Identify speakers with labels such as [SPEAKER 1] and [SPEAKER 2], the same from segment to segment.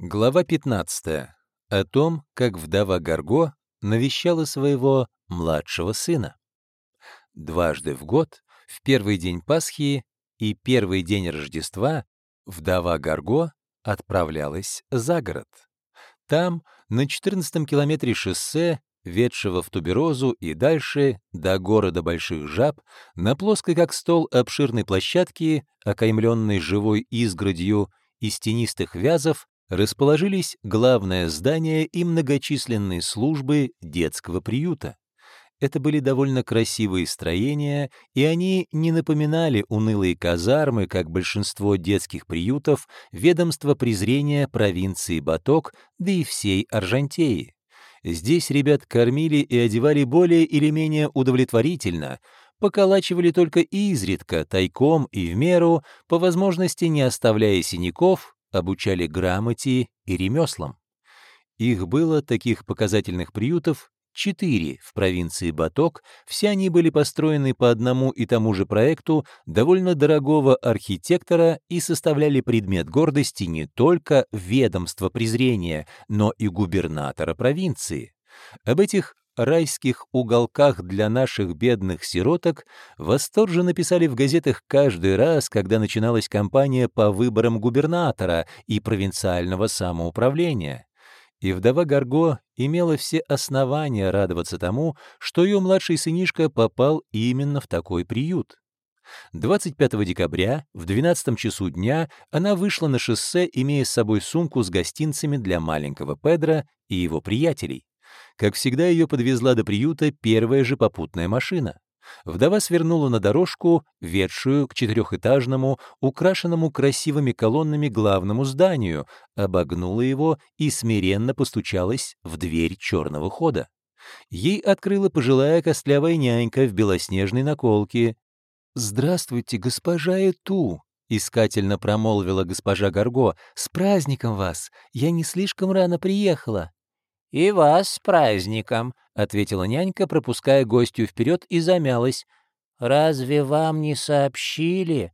[SPEAKER 1] Глава 15. О том, как вдова Гарго навещала своего младшего сына. Дважды в год, в первый день Пасхи и первый день Рождества, вдова Гарго отправлялась за город. Там, на 14-м километре шоссе, ведшего в Туберозу и дальше, до города Больших Жаб, на плоской как стол обширной площадке, окаймленной живой изгородью из тенистых вязов, расположились главное здание и многочисленные службы детского приюта. Это были довольно красивые строения, и они не напоминали унылые казармы, как большинство детских приютов, ведомства презрения провинции Баток, да и всей Аржантеи. Здесь ребят кормили и одевали более или менее удовлетворительно, поколачивали только изредка, тайком и в меру, по возможности не оставляя синяков, обучали грамоте и ремеслам. Их было, таких показательных приютов, четыре в провинции Баток, все они были построены по одному и тому же проекту довольно дорогого архитектора и составляли предмет гордости не только ведомства презрения, но и губернатора провинции. Об этих райских уголках для наших бедных сироток восторженно писали в газетах каждый раз, когда начиналась кампания по выборам губернатора и провинциального самоуправления. И вдова Гарго имела все основания радоваться тому, что ее младший сынишка попал именно в такой приют. 25 декабря в 12 часу дня она вышла на шоссе, имея с собой сумку с гостинцами для маленького Педра и его приятелей. Как всегда, ее подвезла до приюта первая же попутная машина. Вдова свернула на дорожку, ведшую к четырехэтажному, украшенному красивыми колоннами главному зданию, обогнула его и смиренно постучалась в дверь черного хода. Ей открыла пожилая костлявая нянька в белоснежной наколке. «Здравствуйте, госпожа Эту!» — искательно промолвила госпожа Гарго. «С праздником вас! Я не слишком рано приехала!»
[SPEAKER 2] «И вас с праздником», — ответила нянька, пропуская гостью вперед и замялась. «Разве вам не сообщили?»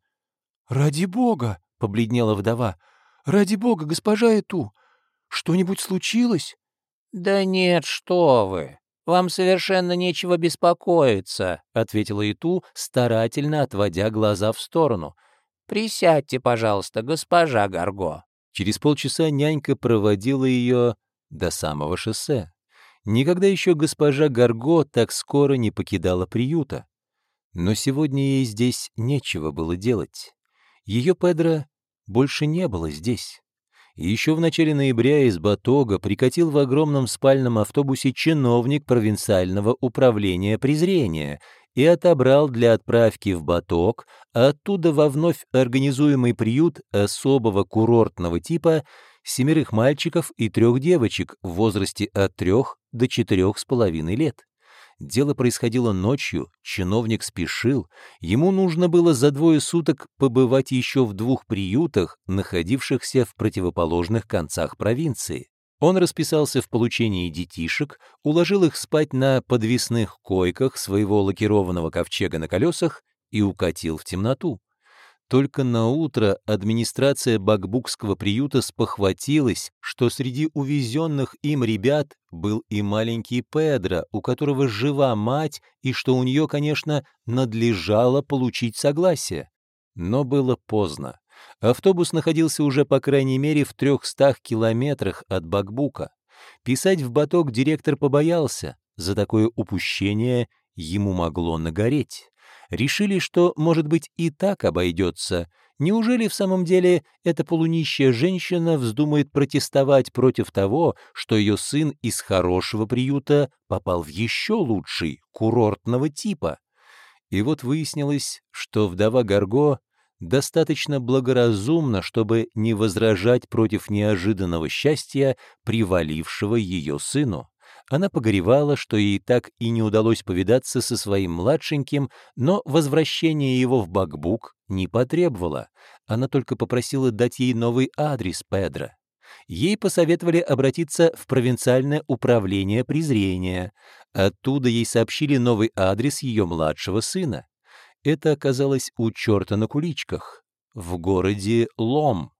[SPEAKER 3] «Ради бога!» — побледнела вдова. «Ради бога, госпожа Эту! Что-нибудь случилось?»
[SPEAKER 2] «Да нет, что вы! Вам совершенно нечего беспокоиться», — ответила Иту, старательно отводя глаза в сторону. «Присядьте, пожалуйста, госпожа Гарго».
[SPEAKER 1] Через полчаса нянька проводила ее до самого шоссе. Никогда еще госпожа Гарго так скоро не покидала приюта. Но сегодня ей здесь нечего было делать. Ее Педро больше не было здесь. Еще в начале ноября из Батога прикатил в огромном спальном автобусе чиновник провинциального управления презрения и отобрал для отправки в Батог, а оттуда во вновь организуемый приют особого курортного типа семерых мальчиков и трех девочек в возрасте от трех до четырех с половиной лет. Дело происходило ночью, чиновник спешил, ему нужно было за двое суток побывать еще в двух приютах, находившихся в противоположных концах провинции. Он расписался в получении детишек, уложил их спать на подвесных койках своего лакированного ковчега на колесах и укатил в темноту. Только на утро администрация Бакбукского приюта спохватилась, что среди увезенных им ребят был и маленький Педро, у которого жива мать, и что у нее, конечно, надлежало получить согласие. Но было поздно. Автобус находился уже, по крайней мере, в трехстах километрах от Бакбука. Писать в баток директор побоялся. За такое упущение ему могло нагореть решили, что, может быть, и так обойдется. Неужели в самом деле эта полунищая женщина вздумает протестовать против того, что ее сын из хорошего приюта попал в еще лучший, курортного типа? И вот выяснилось, что вдова Гарго достаточно благоразумна, чтобы не возражать против неожиданного счастья, привалившего ее сыну. Она погоревала, что ей так и не удалось повидаться со своим младшеньким, но возвращение его в Бакбук не потребовала. Она только попросила дать ей новый адрес Педро. Ей посоветовали обратиться в провинциальное управление презрения. Оттуда ей сообщили новый адрес ее младшего сына. Это оказалось у черта на куличках, в городе Лом.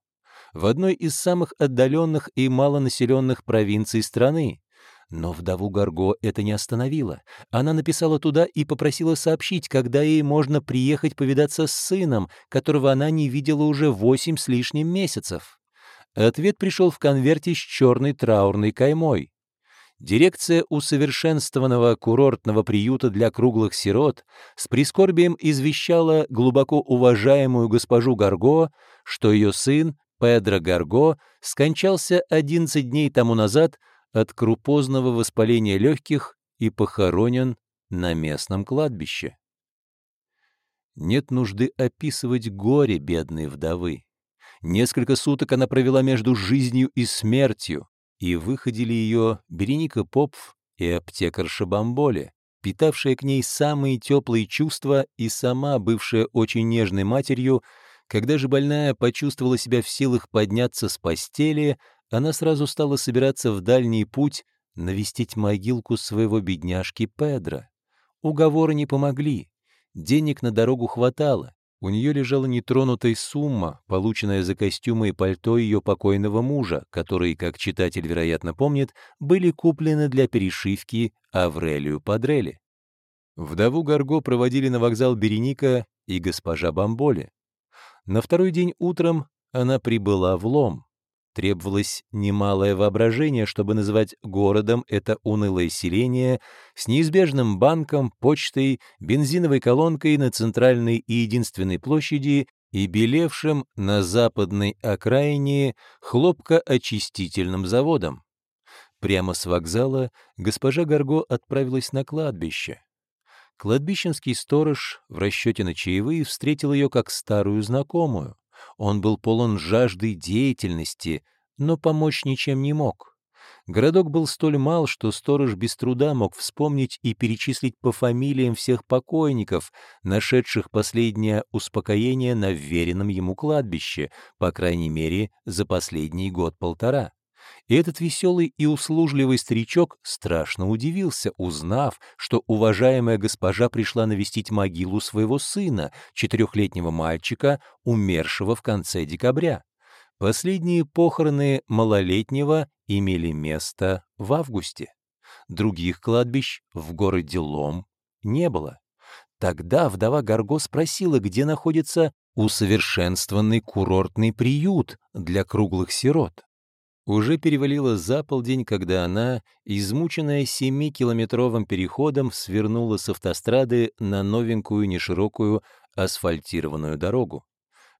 [SPEAKER 1] в одной из самых отдаленных и малонаселенных провинций страны. Но вдову Гарго это не остановило. Она написала туда и попросила сообщить, когда ей можно приехать повидаться с сыном, которого она не видела уже восемь с лишним месяцев. Ответ пришел в конверте с черной траурной каймой. Дирекция усовершенствованного курортного приюта для круглых сирот с прискорбием извещала глубоко уважаемую госпожу Гарго, что ее сын, Педро Гарго, скончался 11 дней тому назад от крупозного воспаления легких и похоронен на местном кладбище. Нет нужды описывать горе бедной вдовы. Несколько суток она провела между жизнью и смертью, и выходили ее Береника Попф и аптекарша Бамболи, питавшая к ней самые теплые чувства и сама бывшая очень нежной матерью, когда же больная почувствовала себя в силах подняться с постели, она сразу стала собираться в дальний путь навестить могилку своего бедняжки Педро. Уговоры не помогли. Денег на дорогу хватало, у нее лежала нетронутая сумма, полученная за костюмы и пальто ее покойного мужа, которые, как читатель, вероятно, помнит, были куплены для перешивки Аврелию Падрели. Вдову Гарго проводили на вокзал Береника и госпожа Бамболи. На второй день утром она прибыла в Лом. Требовалось немалое воображение, чтобы называть городом это унылое селение с неизбежным банком, почтой, бензиновой колонкой на центральной и единственной площади и белевшим на западной окраине хлопкоочистительным заводом. Прямо с вокзала госпожа Гарго отправилась на кладбище. Кладбищенский сторож в расчете на чаевые встретил ее как старую знакомую. Он был полон жажды деятельности, но помочь ничем не мог. Городок был столь мал, что сторож без труда мог вспомнить и перечислить по фамилиям всех покойников, нашедших последнее успокоение на вверенном ему кладбище, по крайней мере, за последний год-полтора. И этот веселый и услужливый старичок страшно удивился, узнав, что уважаемая госпожа пришла навестить могилу своего сына, четырехлетнего мальчика, умершего в конце декабря. Последние похороны малолетнего имели место в августе. Других кладбищ в городе Лом не было. Тогда вдова Гарго спросила, где находится усовершенствованный курортный приют для круглых сирот. Уже перевалило за полдень, когда она, измученная семикилометровым переходом, свернула с автострады на новенькую неширокую асфальтированную дорогу.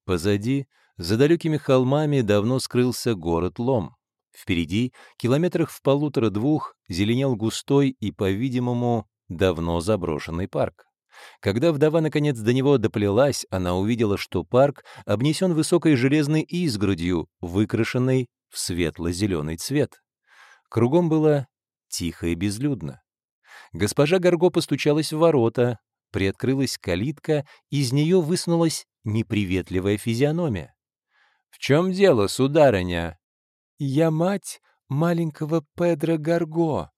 [SPEAKER 1] Позади, за далекими холмами, давно скрылся город Лом. Впереди, километрах в полутора-двух, зеленел густой и, по-видимому, давно заброшенный парк. Когда вдова наконец до него доплелась, она увидела, что парк обнесен высокой железной изгородью, выкрашенной в светло-зеленый цвет. Кругом было тихо и безлюдно. Госпожа Горго постучалась в ворота, приоткрылась калитка, из нее высунулась неприветливая физиономия. «В чем дело, сударыня?» «Я мать маленького Педро Горго.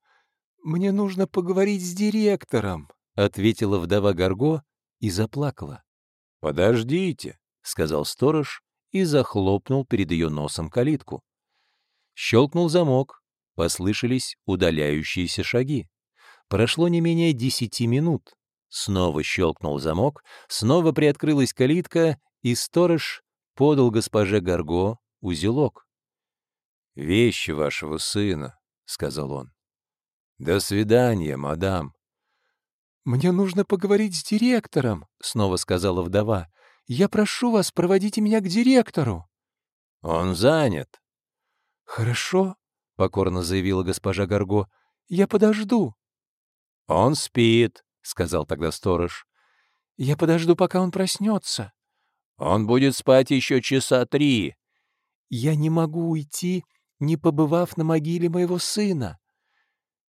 [SPEAKER 1] Мне нужно поговорить с директором», — ответила вдова Горго и заплакала. «Подождите», — сказал сторож и захлопнул перед ее носом калитку. Щелкнул замок, послышались удаляющиеся шаги. Прошло не менее десяти минут. Снова щелкнул замок, снова приоткрылась калитка, и сторож подал госпоже Гарго узелок. «Вещи вашего сына», — сказал он. «До свидания, мадам».
[SPEAKER 3] «Мне нужно поговорить с директором», — снова сказала вдова. «Я прошу вас, проводите меня к директору».
[SPEAKER 1] «Он занят»,
[SPEAKER 3] «Хорошо», — покорно заявила госпожа Гарго, — «я подожду».
[SPEAKER 1] «Он спит», — сказал тогда сторож.
[SPEAKER 3] «Я подожду, пока он проснется».
[SPEAKER 1] «Он будет спать еще часа три».
[SPEAKER 3] «Я не могу уйти, не побывав на могиле моего сына.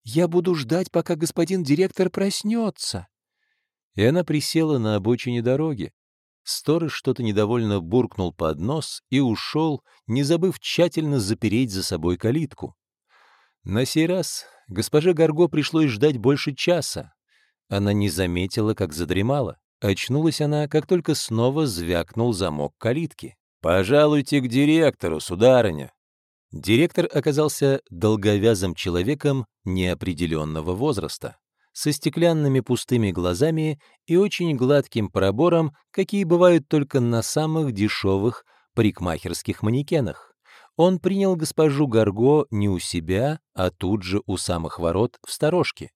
[SPEAKER 3] Я буду ждать, пока господин директор проснется».
[SPEAKER 1] И она присела на обочине дороги. Сторож что-то недовольно буркнул под нос и ушел, не забыв тщательно запереть за собой калитку. На сей раз госпоже Гарго пришлось ждать больше часа. Она не заметила, как задремала. Очнулась она, как только снова звякнул замок калитки. «Пожалуйте к директору, сударыня». Директор оказался долговязым человеком неопределенного возраста, со стеклянными пустыми глазами и очень гладким пробором, какие бывают только на самых дешевых парикмахерских манекенах. Он принял госпожу Гарго не у себя, а тут же у самых ворот в сторожке.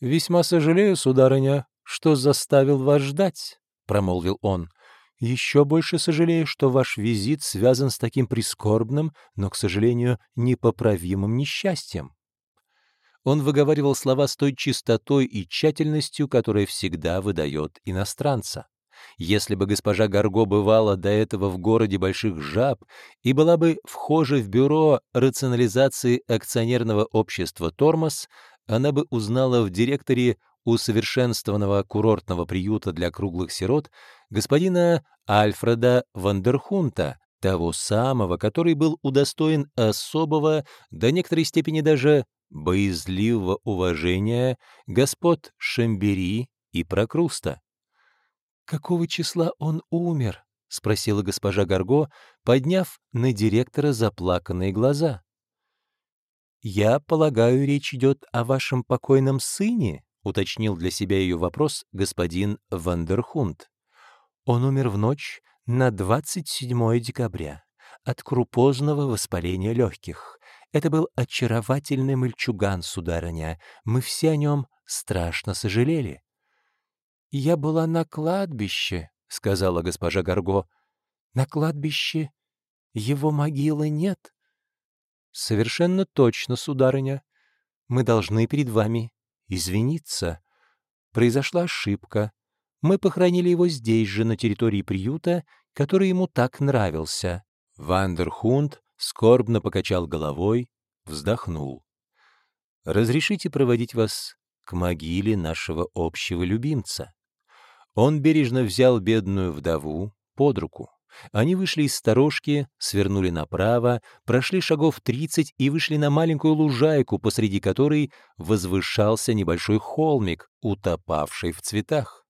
[SPEAKER 1] «Весьма сожалею, сударыня, что заставил вас ждать», — промолвил он. «Еще больше сожалею, что ваш визит связан с таким прискорбным, но, к сожалению, непоправимым несчастьем». Он выговаривал слова с той чистотой и тщательностью, которая всегда выдает иностранца. Если бы госпожа Гарго бывала до этого в городе больших жаб и была бы вхожа в бюро рационализации акционерного общества «Тормоз», она бы узнала в директоре усовершенствованного курортного приюта для круглых сирот господина Альфреда Вандерхунта, того самого, который был удостоен особого, до некоторой степени даже боязливого уважения господ Шамбери и Прокруста. «Какого числа он умер?» — спросила госпожа Гарго, подняв на директора заплаканные глаза. «Я полагаю, речь идет о вашем покойном сыне?» — уточнил для себя ее вопрос господин Вандерхунд. «Он умер в ночь на 27 декабря от крупозного воспаления легких. Это был очаровательный мальчуган, сударыня. Мы все о нем страшно сожалели». «Я была на кладбище», — сказала госпожа Гарго. «На кладбище его могилы нет». «Совершенно точно, сударыня. Мы должны перед вами извиниться. Произошла ошибка. Мы похоронили его здесь же, на территории приюта, который ему так нравился». Вандерхунд скорбно покачал головой, вздохнул. «Разрешите проводить вас к могиле нашего общего любимца?» Он бережно взял бедную вдову под руку. Они вышли из сторожки, свернули направо, прошли шагов тридцать и вышли на маленькую лужайку, посреди которой возвышался небольшой холмик, утопавший в цветах.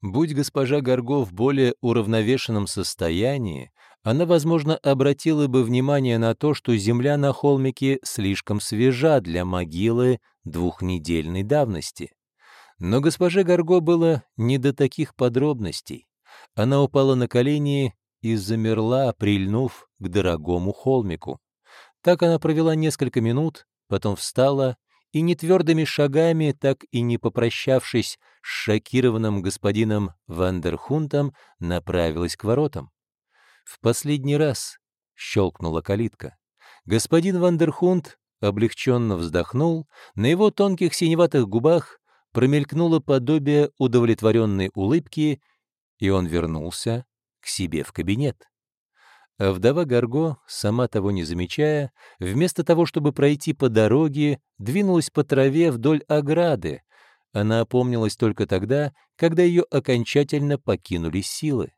[SPEAKER 1] Будь госпожа Горго в более уравновешенном состоянии, она, возможно, обратила бы внимание на то, что земля на холмике слишком свежа для могилы двухнедельной давности. Но госпоже Горго было не до таких подробностей. Она упала на колени и замерла, прильнув к дорогому холмику. Так она провела несколько минут, потом встала и нетвердыми шагами, так и не попрощавшись с шокированным господином Вандерхунтом, направилась к воротам. В последний раз щелкнула калитка. Господин Вандерхунт облегченно вздохнул, на его тонких синеватых губах промелькнуло подобие удовлетворенной улыбки, и он вернулся к себе в кабинет. А вдова Гарго, сама того не замечая, вместо того, чтобы пройти по дороге, двинулась по траве вдоль ограды. Она опомнилась только тогда, когда ее окончательно покинули силы.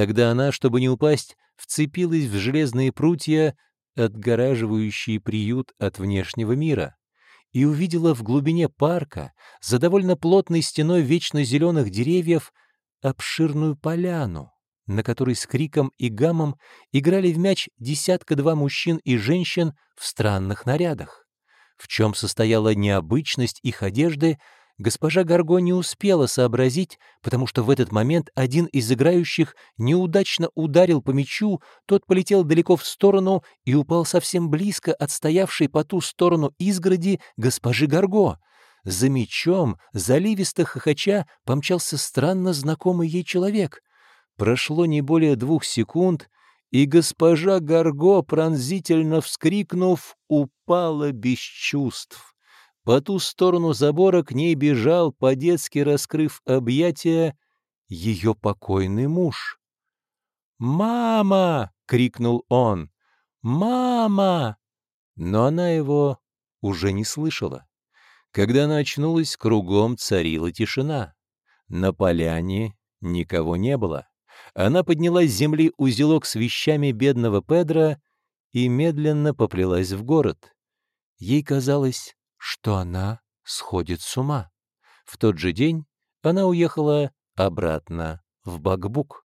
[SPEAKER 1] Тогда она, чтобы не упасть, вцепилась в железные прутья, отгораживающие приют от внешнего мира и увидела в глубине парка, за довольно плотной стеной вечно зеленых деревьев, обширную поляну, на которой с криком и гамом играли в мяч десятка-два мужчин и женщин в странных нарядах. В чем состояла необычность их одежды — Госпожа Гарго не успела сообразить, потому что в этот момент один из играющих неудачно ударил по мячу, тот полетел далеко в сторону и упал совсем близко от стоявшей по ту сторону изгороди госпожи Гарго. За мячом, заливисто хохоча, помчался странно знакомый ей человек. Прошло не более двух секунд, и госпожа Гарго, пронзительно вскрикнув, упала без чувств. По ту сторону забора к ней бежал, по-детски раскрыв объятия, ее покойный муж. «Мама!» — крикнул он. «Мама!» Но она его уже не слышала. Когда она очнулась, кругом царила тишина. На поляне никого не было. Она подняла с земли узелок с вещами бедного Педра и медленно поплелась в город. Ей казалось, что она сходит с ума. В тот же день она уехала обратно в Бакбук.